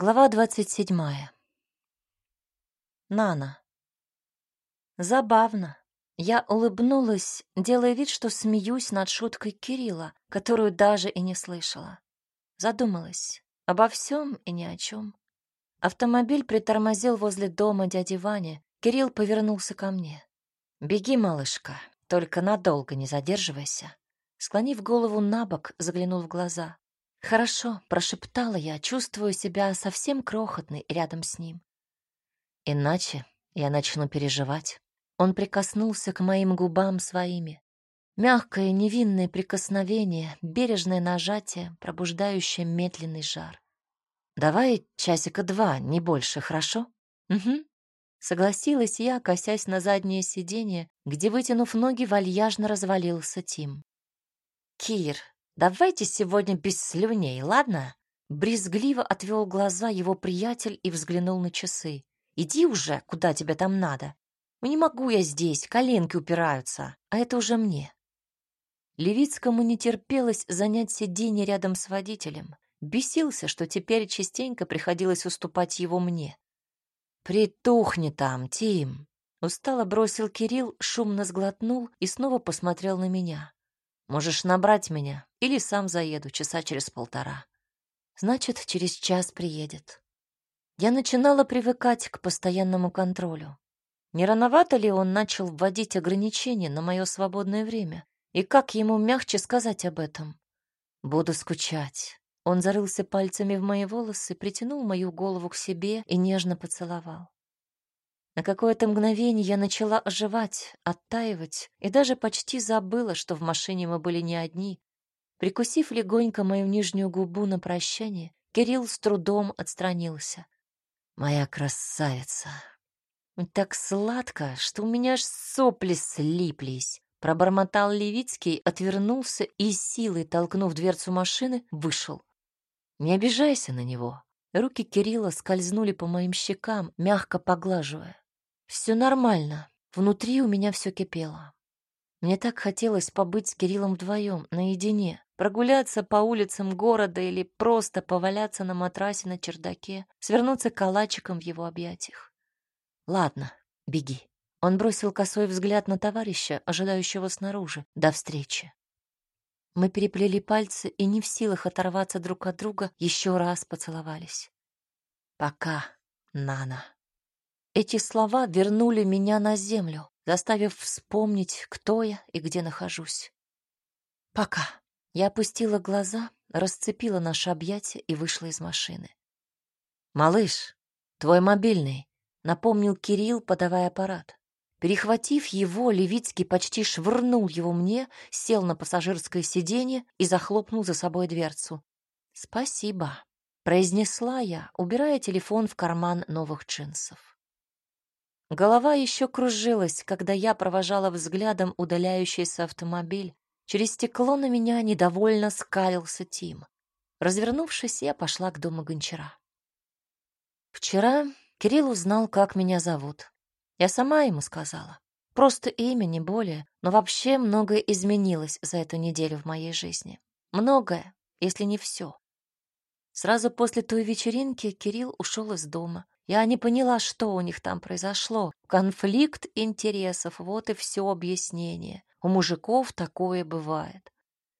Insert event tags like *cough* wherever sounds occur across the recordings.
Глава двадцать седьмая. Нана. Забавно. Я улыбнулась, делая вид, что смеюсь над шуткой Кирилла, которую даже и не слышала. Задумалась обо всем и ни о чем. Автомобиль притормозил возле дома дяди Вани. Кирилл повернулся ко мне. «Беги, малышка, только надолго не задерживайся». Склонив голову на бок, заглянул в глаза. «Хорошо», — прошептала я, чувствую себя совсем крохотной рядом с ним. «Иначе я начну переживать». Он прикоснулся к моим губам своими. Мягкое невинное прикосновение, бережное нажатие, пробуждающее медленный жар. «Давай часика два, не больше, хорошо?» «Угу». Согласилась я, косясь на заднее сиденье, где, вытянув ноги, вальяжно развалился Тим. «Кир, давайте сегодня без слюней, ладно?» Брезгливо отвел глаза его приятель и взглянул на часы. «Иди уже, куда тебе там надо. Не могу я здесь, коленки упираются, а это уже мне». Левицкому не терпелось занять сиденье рядом с водителем. Бесился, что теперь частенько приходилось уступать его мне. «Притухни там, Тим!» Устало бросил Кирилл, шумно сглотнул и снова посмотрел на меня. «Можешь набрать меня, или сам заеду часа через полтора». «Значит, через час приедет». Я начинала привыкать к постоянному контролю. Не рановато ли он начал вводить ограничения на мое свободное время? И как ему мягче сказать об этом? Буду скучать. Он зарылся пальцами в мои волосы, притянул мою голову к себе и нежно поцеловал. На какое-то мгновение я начала оживать, оттаивать и даже почти забыла, что в машине мы были не одни. Прикусив легонько мою нижнюю губу на прощание, Кирилл с трудом отстранился. «Моя красавица!» «Так сладко, что у меня аж сопли слиплись!» Пробормотал Левицкий, отвернулся и, силой толкнув дверцу машины, вышел. Не обижайся на него. Руки Кирилла скользнули по моим щекам, мягко поглаживая. Все нормально. Внутри у меня все кипело. Мне так хотелось побыть с Кириллом вдвоем, наедине, прогуляться по улицам города или просто поваляться на матрасе на чердаке, свернуться калачиком в его объятиях. Ладно, беги. Он бросил косой взгляд на товарища, ожидающего снаружи. До встречи. Мы переплели пальцы и не в силах оторваться друг от друга, еще раз поцеловались. «Пока, Нана». Эти слова вернули меня на землю, заставив вспомнить, кто я и где нахожусь. «Пока». Я опустила глаза, расцепила наше объятие и вышла из машины. «Малыш, твой мобильный», — напомнил Кирилл, подавая аппарат. Перехватив его, Левицкий почти швырнул его мне, сел на пассажирское сиденье и захлопнул за собой дверцу. «Спасибо», — произнесла я, убирая телефон в карман новых джинсов. Голова еще кружилась, когда я провожала взглядом удаляющийся автомобиль. Через стекло на меня недовольно скалился Тим. Развернувшись, я пошла к дому гончара. Вчера Кирилл узнал, как меня зовут. Я сама ему сказала. Просто имя, не более. Но вообще многое изменилось за эту неделю в моей жизни. Многое, если не все. Сразу после той вечеринки Кирилл ушел из дома. Я не поняла, что у них там произошло. Конфликт интересов, вот и все объяснение. У мужиков такое бывает.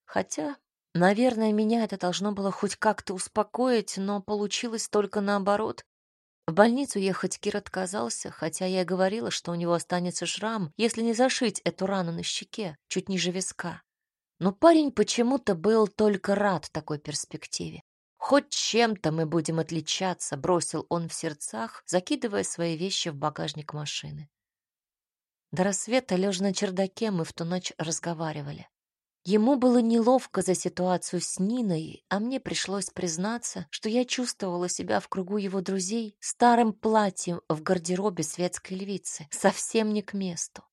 Хотя, наверное, меня это должно было хоть как-то успокоить, но получилось только наоборот. В больницу ехать Кир отказался, хотя я и говорила, что у него останется шрам, если не зашить эту рану на щеке, чуть ниже виска. Но парень почему-то был только рад такой перспективе. «Хоть чем-то мы будем отличаться», — бросил он в сердцах, закидывая свои вещи в багажник машины. До рассвета, лежа на чердаке, мы в ту ночь разговаривали. Ему было неловко за ситуацию с Ниной, а мне пришлось признаться, что я чувствовала себя в кругу его друзей старым платьем в гардеробе светской львицы, совсем не к месту.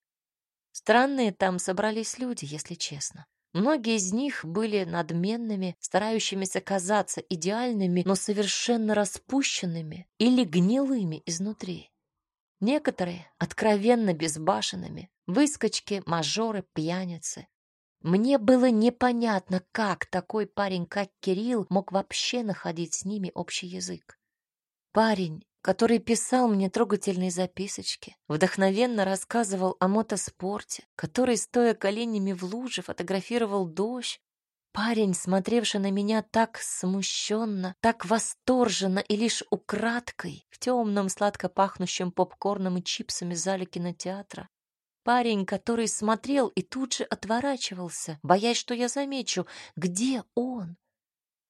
Странные там собрались люди, если честно. Многие из них были надменными, старающимися казаться идеальными, но совершенно распущенными или гнилыми изнутри. Некоторые откровенно безбашенными, выскочки, мажоры, пьяницы. Мне было непонятно, как такой парень, как Кирилл, мог вообще находить с ними общий язык. Парень, который писал мне трогательные записочки, вдохновенно рассказывал о мотоспорте, который, стоя коленями в луже, фотографировал дождь, Парень, смотревший на меня так смущенно, так восторженно и лишь украдкой в темном сладко пахнущем попкорном и чипсами зале кинотеатра. Парень, который смотрел и тут же отворачивался, боясь, что я замечу, где он?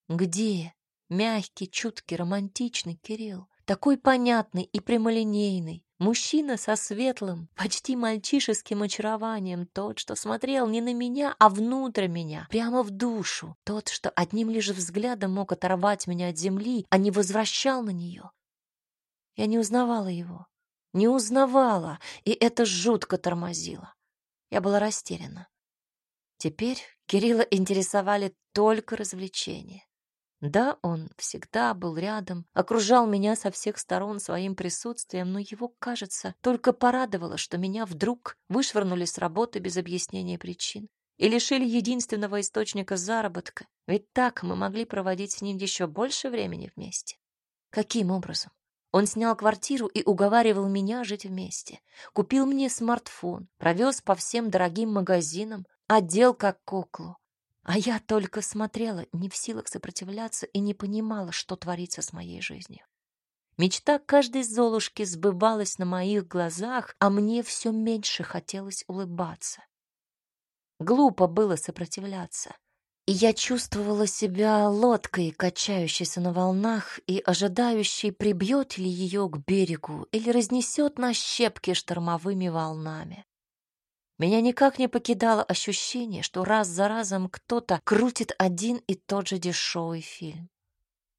Где мягкий, чуткий, романтичный Кирилл? Такой понятный и прямолинейный, Мужчина со светлым, почти мальчишеским очарованием, тот, что смотрел не на меня, а внутрь меня, прямо в душу, тот, что одним лишь взглядом мог оторвать меня от земли, а не возвращал на нее. Я не узнавала его, не узнавала, и это жутко тормозило. Я была растеряна. Теперь Кирилла интересовали только развлечения. Да, он всегда был рядом, окружал меня со всех сторон своим присутствием, но его, кажется, только порадовало, что меня вдруг вышвырнули с работы без объяснения причин и лишили единственного источника заработка, ведь так мы могли проводить с ним еще больше времени вместе. Каким образом? Он снял квартиру и уговаривал меня жить вместе. Купил мне смартфон, провез по всем дорогим магазинам, одел как куклу. А я только смотрела, не в силах сопротивляться и не понимала, что творится с моей жизнью. Мечта каждой Золушки сбывалась на моих глазах, а мне все меньше хотелось улыбаться. Глупо было сопротивляться. И я чувствовала себя лодкой, качающейся на волнах и ожидающей, прибьет ли ее к берегу или разнесет на щепки штормовыми волнами. Меня никак не покидало ощущение, что раз за разом кто-то крутит один и тот же дешевый фильм.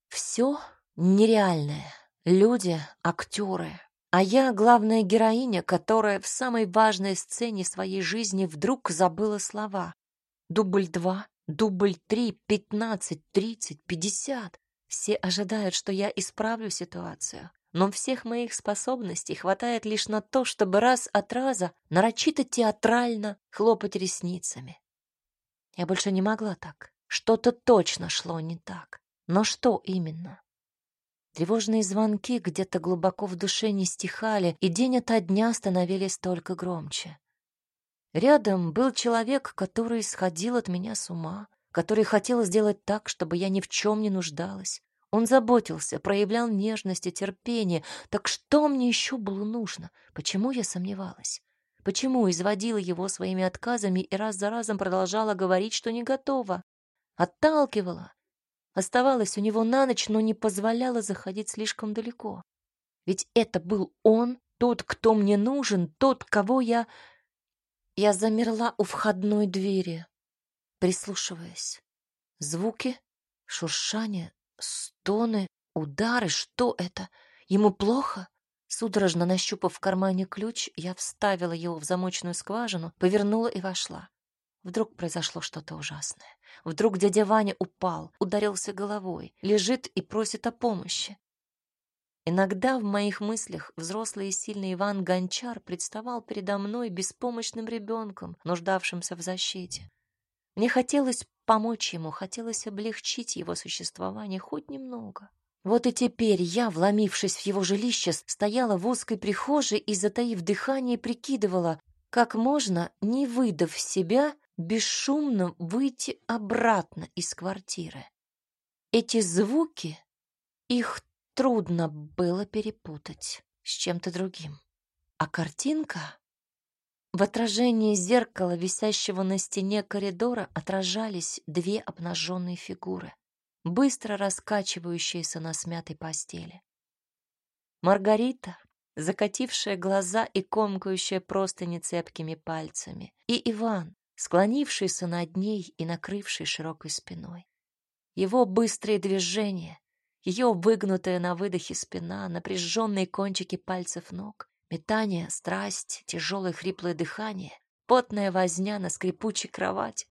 Все нереальное. Люди, актеры. А я главная героиня, которая в самой важной сцене своей жизни вдруг забыла слова. Дубль два, дубль три, пятнадцать, тридцать, пятьдесят. Все ожидают, что я исправлю ситуацию но всех моих способностей хватает лишь на то, чтобы раз от раза нарочито театрально хлопать ресницами. Я больше не могла так. Что-то точно шло не так. Но что именно? Тревожные звонки где-то глубоко в душе не стихали, и день ото дня становились только громче. Рядом был человек, который сходил от меня с ума, который хотел сделать так, чтобы я ни в чем не нуждалась, он заботился, проявлял нежность и терпение. Так что мне еще было нужно? Почему я сомневалась? Почему изводила его своими отказами и раз за разом продолжала говорить, что не готова? Отталкивала. Оставалась у него на ночь, но не позволяла заходить слишком далеко. Ведь это был он, тот, кто мне нужен, тот, кого я... Я замерла у входной двери, прислушиваясь. Звуки, шуршание, Стоны, удары, что это? Ему плохо? Судорожно нащупав в кармане ключ, я вставила его в замочную скважину, повернула и вошла. Вдруг произошло что-то ужасное. Вдруг дядя Ваня упал, ударился головой, лежит и просит о помощи. Иногда в моих мыслях взрослый и сильный Иван Гончар представал передо мной беспомощным ребенком, нуждавшимся в защите. Мне хотелось помочь ему, хотелось облегчить его существование хоть немного. Вот и теперь я, вломившись в его жилище, стояла в узкой прихожей и, затаив дыхание, прикидывала, как можно, не выдав себя, бесшумно выйти обратно из квартиры. Эти звуки, их трудно было перепутать с чем-то другим. А картинка в отражении зеркала, висящего на стене коридора, отражались две обнаженные фигуры, быстро раскачивающиеся на смятой постели. Маргарита, закатившая глаза и комкающая простыни цепкими пальцами, и Иван, склонившийся над ней и накрывший широкой спиной. Его быстрые движения, ее выгнутая на выдохе спина, напряженные кончики пальцев ног, Метание, страсть, тяжелое хриплое дыхание, потная возня на скрипучей кровати.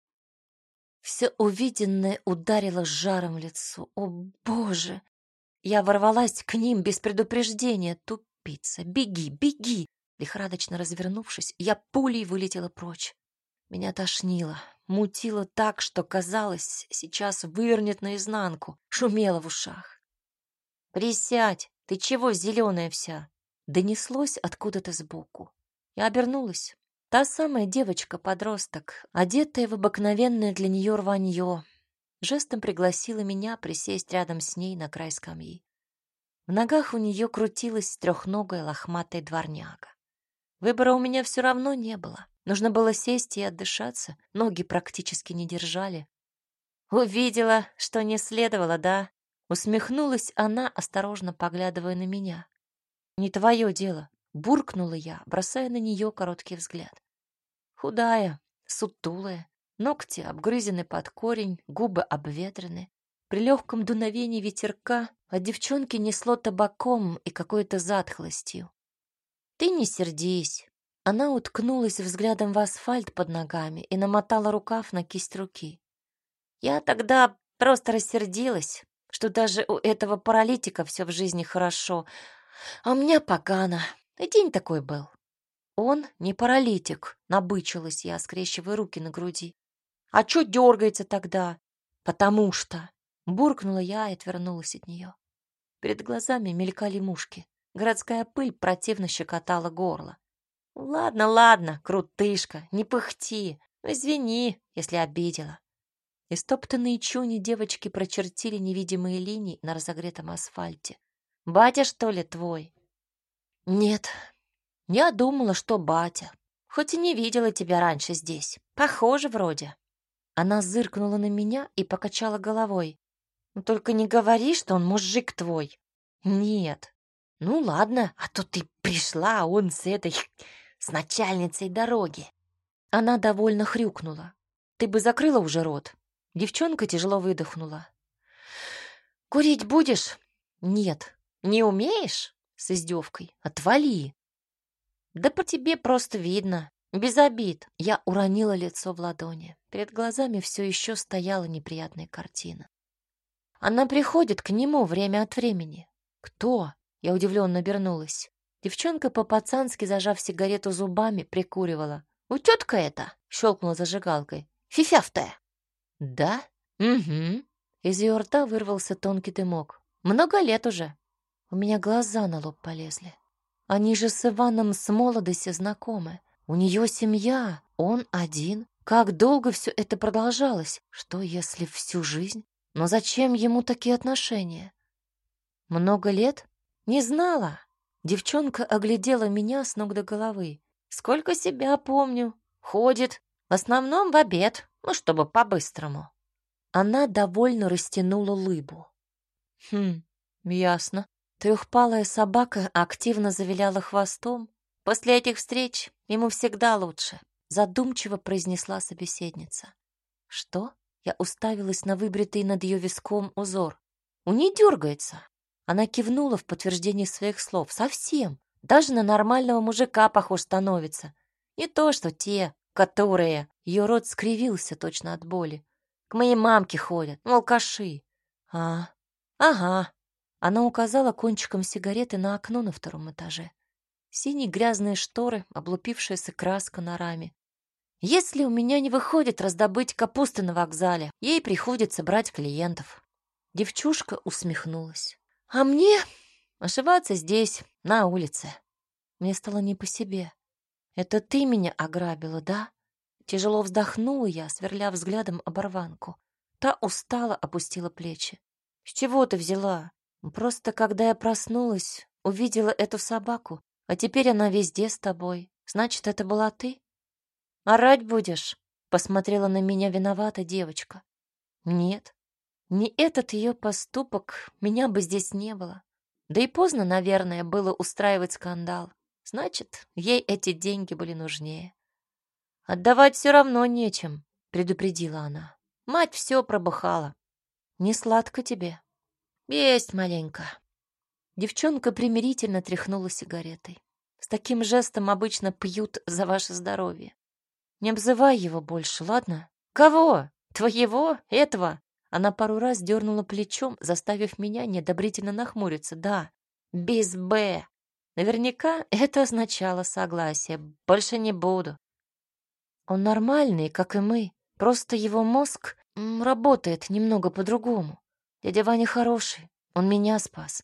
Все увиденное ударило жаром в лицо. О, Боже! Я ворвалась к ним без предупреждения. Тупица! Беги, беги! Лихорадочно развернувшись, я пулей вылетела прочь. Меня тошнило, мутило так, что казалось, сейчас вывернет наизнанку, шумело в ушах. «Присядь!» Ты чего зеленая вся?» Донеслось откуда-то сбоку. Я обернулась. Та самая девочка-подросток, одетая в обыкновенное для нее рванье, жестом пригласила меня присесть рядом с ней на край скамьи. В ногах у нее крутилась трехногая лохматая дворняга. Выбора у меня все равно не было. Нужно было сесть и отдышаться. Ноги практически не держали. Увидела, что не следовало, да? Усмехнулась она, осторожно поглядывая на меня. Не твое дело, буркнула я, бросая на нее короткий взгляд. Худая, сутулая, ногти обгрызены под корень, губы обветрены. При легком дуновении ветерка от девчонки несло табаком и какой-то затхлостью. «Ты не сердись». Она уткнулась взглядом в асфальт под ногами и намотала рукав на кисть руки. «Я тогда просто рассердилась, что даже у этого паралитика все в жизни хорошо, а меня погано. И день такой был». «Он не паралитик», — набычилась я, скрещивая руки на груди. «А чё дергается тогда?» «Потому что...» — буркнула я и отвернулась от нее. Перед глазами мелькали мушки. Городская пыль противно щекотала горло. «Ладно, ладно, крутышка, не пыхти. Извини, если обидела». Истоптанные чуни девочки прочертили невидимые линии на разогретом асфальте. «Батя, что ли, твой?» «Нет, я думала, что батя. Хоть и не видела тебя раньше здесь. Похоже вроде». Она зыркнула на меня и покачала головой. «Ну только не говори, что он мужик твой». «Нет, ну ладно, а то ты пришла, а он с этой... с начальницей дороги. Она довольно хрюкнула. Ты бы закрыла уже рот. Девчонка тяжело выдохнула. Курить будешь? Нет. Не умеешь? С издевкой. Отвали. Да по тебе просто видно. Без обид. Я уронила лицо в ладони. Перед глазами все еще стояла неприятная картина. Она приходит к нему время от времени. Кто? Я удивленно обернулась. Девчонка по-пацански, зажав сигарету зубами, прикуривала. «У тетка это!» — щелкнула зажигалкой. «Фифявтая!» «Да? Угу». Из ее рта вырвался тонкий дымок. «Много лет уже». У меня глаза на лоб полезли. Они же с Иваном с молодости знакомы. У нее семья, он один. Как долго все это продолжалось? Что, если всю жизнь? Но зачем ему такие отношения? Много лет? Не знала. Девчонка оглядела меня с ног до головы. Сколько себя помню. Ходит. В основном в обед. Ну, чтобы по-быстрому. Она довольно растянула лыбу. Хм, ясно. Трехпалая собака активно завиляла хвостом. После этих встреч ему всегда лучше, задумчиво произнесла собеседница. Что? Я уставилась на выбритый над ее виском узор. У ней дергается. Она кивнула в подтверждение своих слов. Совсем. Даже на нормального мужика похож становится. Не то, что те, которые... Ее рот скривился точно от боли. К моей мамке ходят, алкаши. А, ага. Она указала кончиком сигареты на окно на втором этаже. Синие грязные шторы, облупившаяся краска на раме. Если у меня не выходит раздобыть капусты на вокзале, ей приходится брать клиентов. Девчушка усмехнулась. А мне ошиваться здесь, на улице. Мне стало не по себе. Это ты меня ограбила, да? Тяжело вздохнула я, сверля взглядом оборванку. Та устало опустила плечи. С чего ты взяла? Просто когда я проснулась, увидела эту собаку, а теперь она везде с тобой. Значит, это была ты? Орать будешь? Посмотрела на меня виновата девочка. Нет, не этот ее поступок, меня бы здесь не было. Да и поздно, наверное, было устраивать скандал. Значит, ей эти деньги были нужнее. «Отдавать все равно нечем», — предупредила она. «Мать все пробыхала. Не сладко тебе?» «Есть маленько». Девчонка примирительно тряхнула сигаретой. С таким жестом обычно пьют за ваше здоровье. Не обзывай его больше, ладно? Кого? Твоего? Этого? Она пару раз дернула плечом, заставив меня неодобрительно нахмуриться. Да, без «Б». Наверняка это означало согласие. Больше не буду. Он нормальный, как и мы. Просто его мозг работает немного по-другому. Дядя Ваня хороший, он меня спас.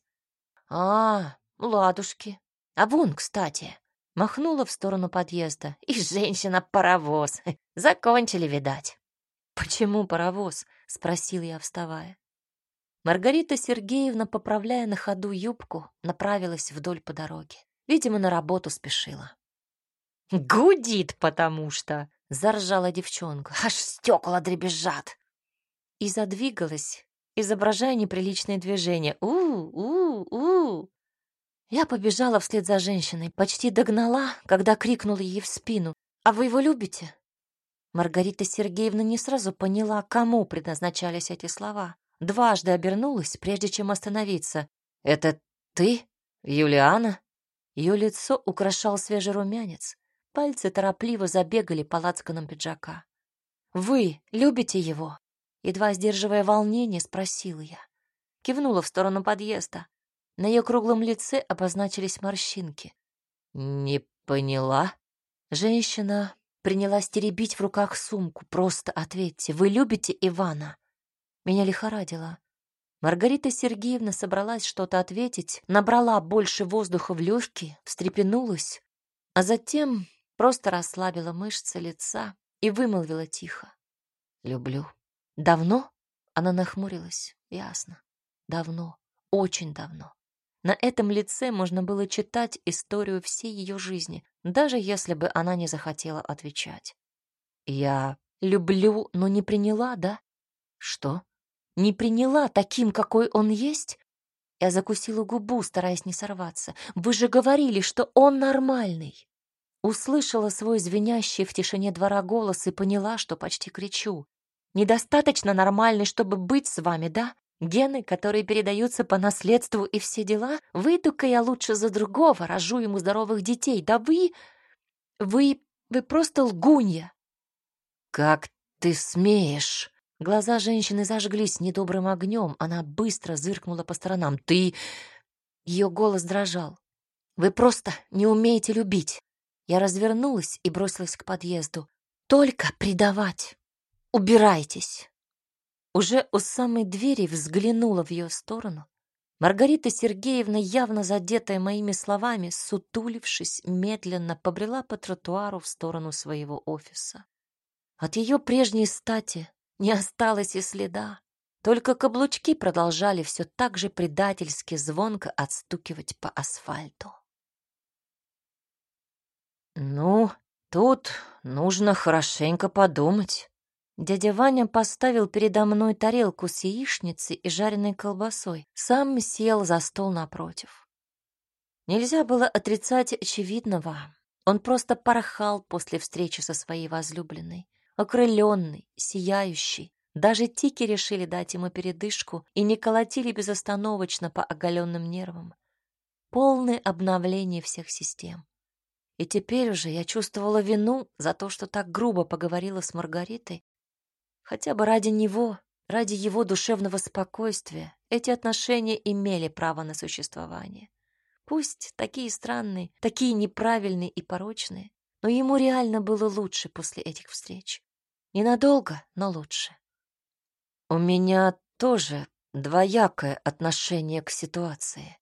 А, ладушки. А вон, кстати, махнула в сторону подъезда. И женщина-паровоз. *laughs* Закончили, видать. Почему паровоз? спросил я, вставая. Маргарита Сергеевна, поправляя на ходу юбку, направилась вдоль по дороге. Видимо, на работу спешила. «Гудит, потому что!» — заржала девчонка. «Аж стекла дребезжат!» И задвигалась, изображая неприличные движения. «У-у-у!» Я побежала вслед за женщиной, почти догнала, когда крикнула ей в спину. «А вы его любите?» Маргарита Сергеевна не сразу поняла, кому предназначались эти слова дважды обернулась, прежде чем остановиться. «Это ты, Юлиана?» Ее лицо украшал свежий румянец. Пальцы торопливо забегали по лацканам пиджака. «Вы любите его?» Едва сдерживая волнение, спросила я. Кивнула в сторону подъезда. На ее круглом лице обозначились морщинки. «Не поняла?» Женщина принялась теребить в руках сумку. «Просто ответьте, вы любите Ивана?» Меня лихорадило. Маргарита Сергеевна собралась что-то ответить, набрала больше воздуха в легкие, встрепенулась, а затем просто расслабила мышцы лица и вымолвила тихо. «Люблю». «Давно?» Она нахмурилась. «Ясно. Давно. Очень давно». На этом лице можно было читать историю всей ее жизни, даже если бы она не захотела отвечать. «Я люблю, но не приняла, да?» «Что?» не приняла таким, какой он есть? Я закусила губу, стараясь не сорваться. Вы же говорили, что он нормальный. Услышала свой звенящий в тишине двора голос и поняла, что почти кричу. Недостаточно нормальный, чтобы быть с вами, да? Гены, которые передаются по наследству и все дела? Выйду-ка я лучше за другого, рожу ему здоровых детей. Да вы... Вы... Вы просто лгунья. Как ты смеешь? Глаза женщины зажглись недобрым огнем. Она быстро зыркнула по сторонам. «Ты...» Ее голос дрожал. «Вы просто не умеете любить». Я развернулась и бросилась к подъезду. «Только предавать! Убирайтесь!» Уже у самой двери взглянула в ее сторону. Маргарита Сергеевна, явно задетая моими словами, сутулившись, медленно побрела по тротуару в сторону своего офиса. От ее прежней стати не осталось и следа. Только каблучки продолжали все так же предательски звонко отстукивать по асфальту. «Ну, тут нужно хорошенько подумать». Дядя Ваня поставил передо мной тарелку с яичницей и жареной колбасой. Сам сел за стол напротив. Нельзя было отрицать очевидного. Он просто порхал после встречи со своей возлюбленной окрыленный, сияющий. Даже тики решили дать ему передышку и не колотили безостановочно по оголенным нервам. Полное обновление всех систем. И теперь уже я чувствовала вину за то, что так грубо поговорила с Маргаритой. Хотя бы ради него, ради его душевного спокойствия, эти отношения имели право на существование. Пусть такие странные, такие неправильные и порочные, но ему реально было лучше после этих встреч. Ненадолго, но лучше. У меня тоже двоякое отношение к ситуации.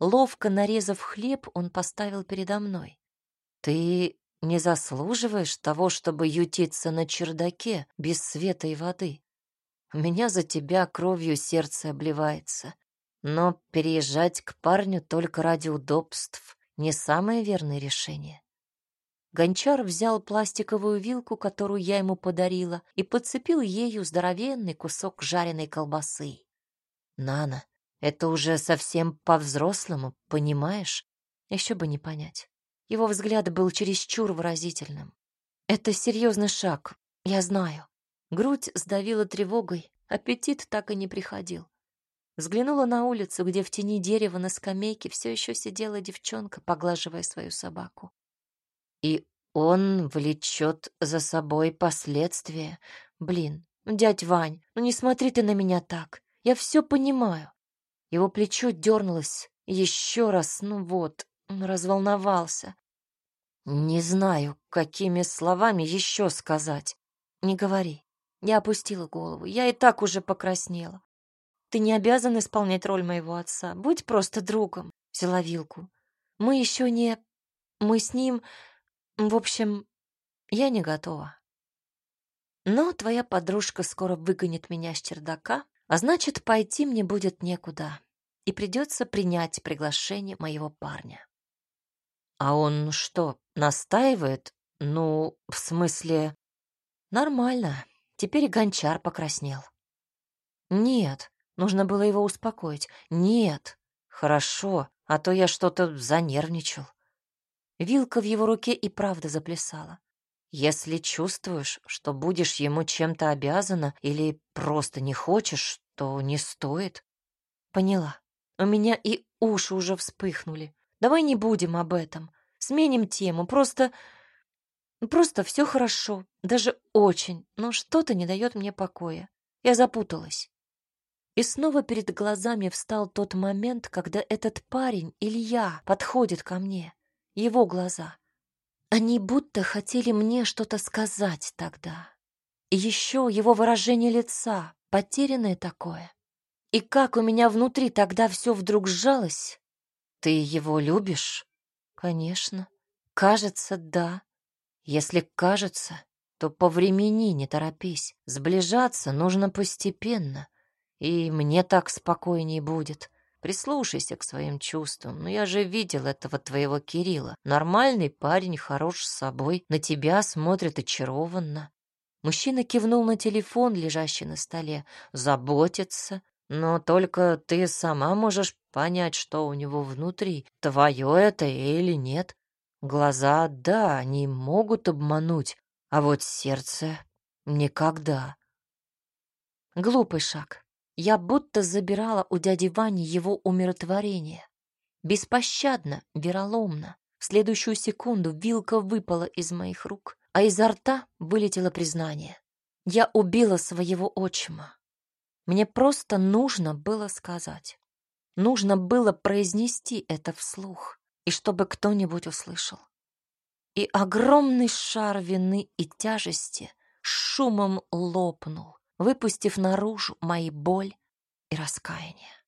Ловко нарезав хлеб, он поставил передо мной. Ты не заслуживаешь того, чтобы ютиться на чердаке без света и воды. У меня за тебя кровью сердце обливается. Но переезжать к парню только ради удобств — не самое верное решение. Гончар взял пластиковую вилку, которую я ему подарила, и подцепил ею здоровенный кусок жареной колбасы. «Нана, это уже совсем по-взрослому, понимаешь?» Еще бы не понять. Его взгляд был чересчур выразительным. «Это серьезный шаг, я знаю». Грудь сдавила тревогой, аппетит так и не приходил. Взглянула на улицу, где в тени дерева на скамейке все еще сидела девчонка, поглаживая свою собаку. И он влечет за собой последствия. Блин, дядь Вань, ну не смотри ты на меня так. Я все понимаю. Его плечо дернулось еще раз, ну вот, он разволновался. Не знаю, какими словами еще сказать. Не говори. Я опустила голову. Я и так уже покраснела. Ты не обязан исполнять роль моего отца. Будь просто другом. Взяла вилку. Мы еще не... Мы с ним... В общем, я не готова. Но твоя подружка скоро выгонит меня с чердака, а значит, пойти мне будет некуда, и придется принять приглашение моего парня. А он что, настаивает? Ну, в смысле... Нормально. Теперь гончар покраснел. Нет, нужно было его успокоить. Нет. Хорошо, а то я что-то занервничал. Вилка в его руке и правда заплясала. Если чувствуешь, что будешь ему чем-то обязана или просто не хочешь, то не стоит. Поняла. У меня и уши уже вспыхнули. Давай не будем об этом. Сменим тему. Просто... Просто все хорошо. Даже очень. Но что-то не дает мне покоя. Я запуталась. И снова перед глазами встал тот момент, когда этот парень, Илья, подходит ко мне. Его глаза. Они будто хотели мне что-то сказать тогда. И еще его выражение лица, потерянное такое. И как у меня внутри тогда все вдруг сжалось. Ты его любишь? Конечно. Кажется, да. Если кажется, то по времени не торопись. Сближаться нужно постепенно. И мне так спокойнее будет. Прислушайся к своим чувствам. Но ну, я же видел этого твоего Кирилла. Нормальный парень, хорош с собой. На тебя смотрит очарованно. Мужчина кивнул на телефон, лежащий на столе. Заботится. Но только ты сама можешь понять, что у него внутри. Твое это или нет. Глаза, да, они могут обмануть, а вот сердце — никогда. Глупый шаг. Я будто забирала у дяди Вани его умиротворение. Беспощадно, вероломно. В следующую секунду вилка выпала из моих рук, а изо рта вылетело признание. Я убила своего отчима. Мне просто нужно было сказать. Нужно было произнести это вслух, и чтобы кто-нибудь услышал. И огромный шар вины и тяжести шумом лопнул, выпустив наружу мои боль и раскаяние.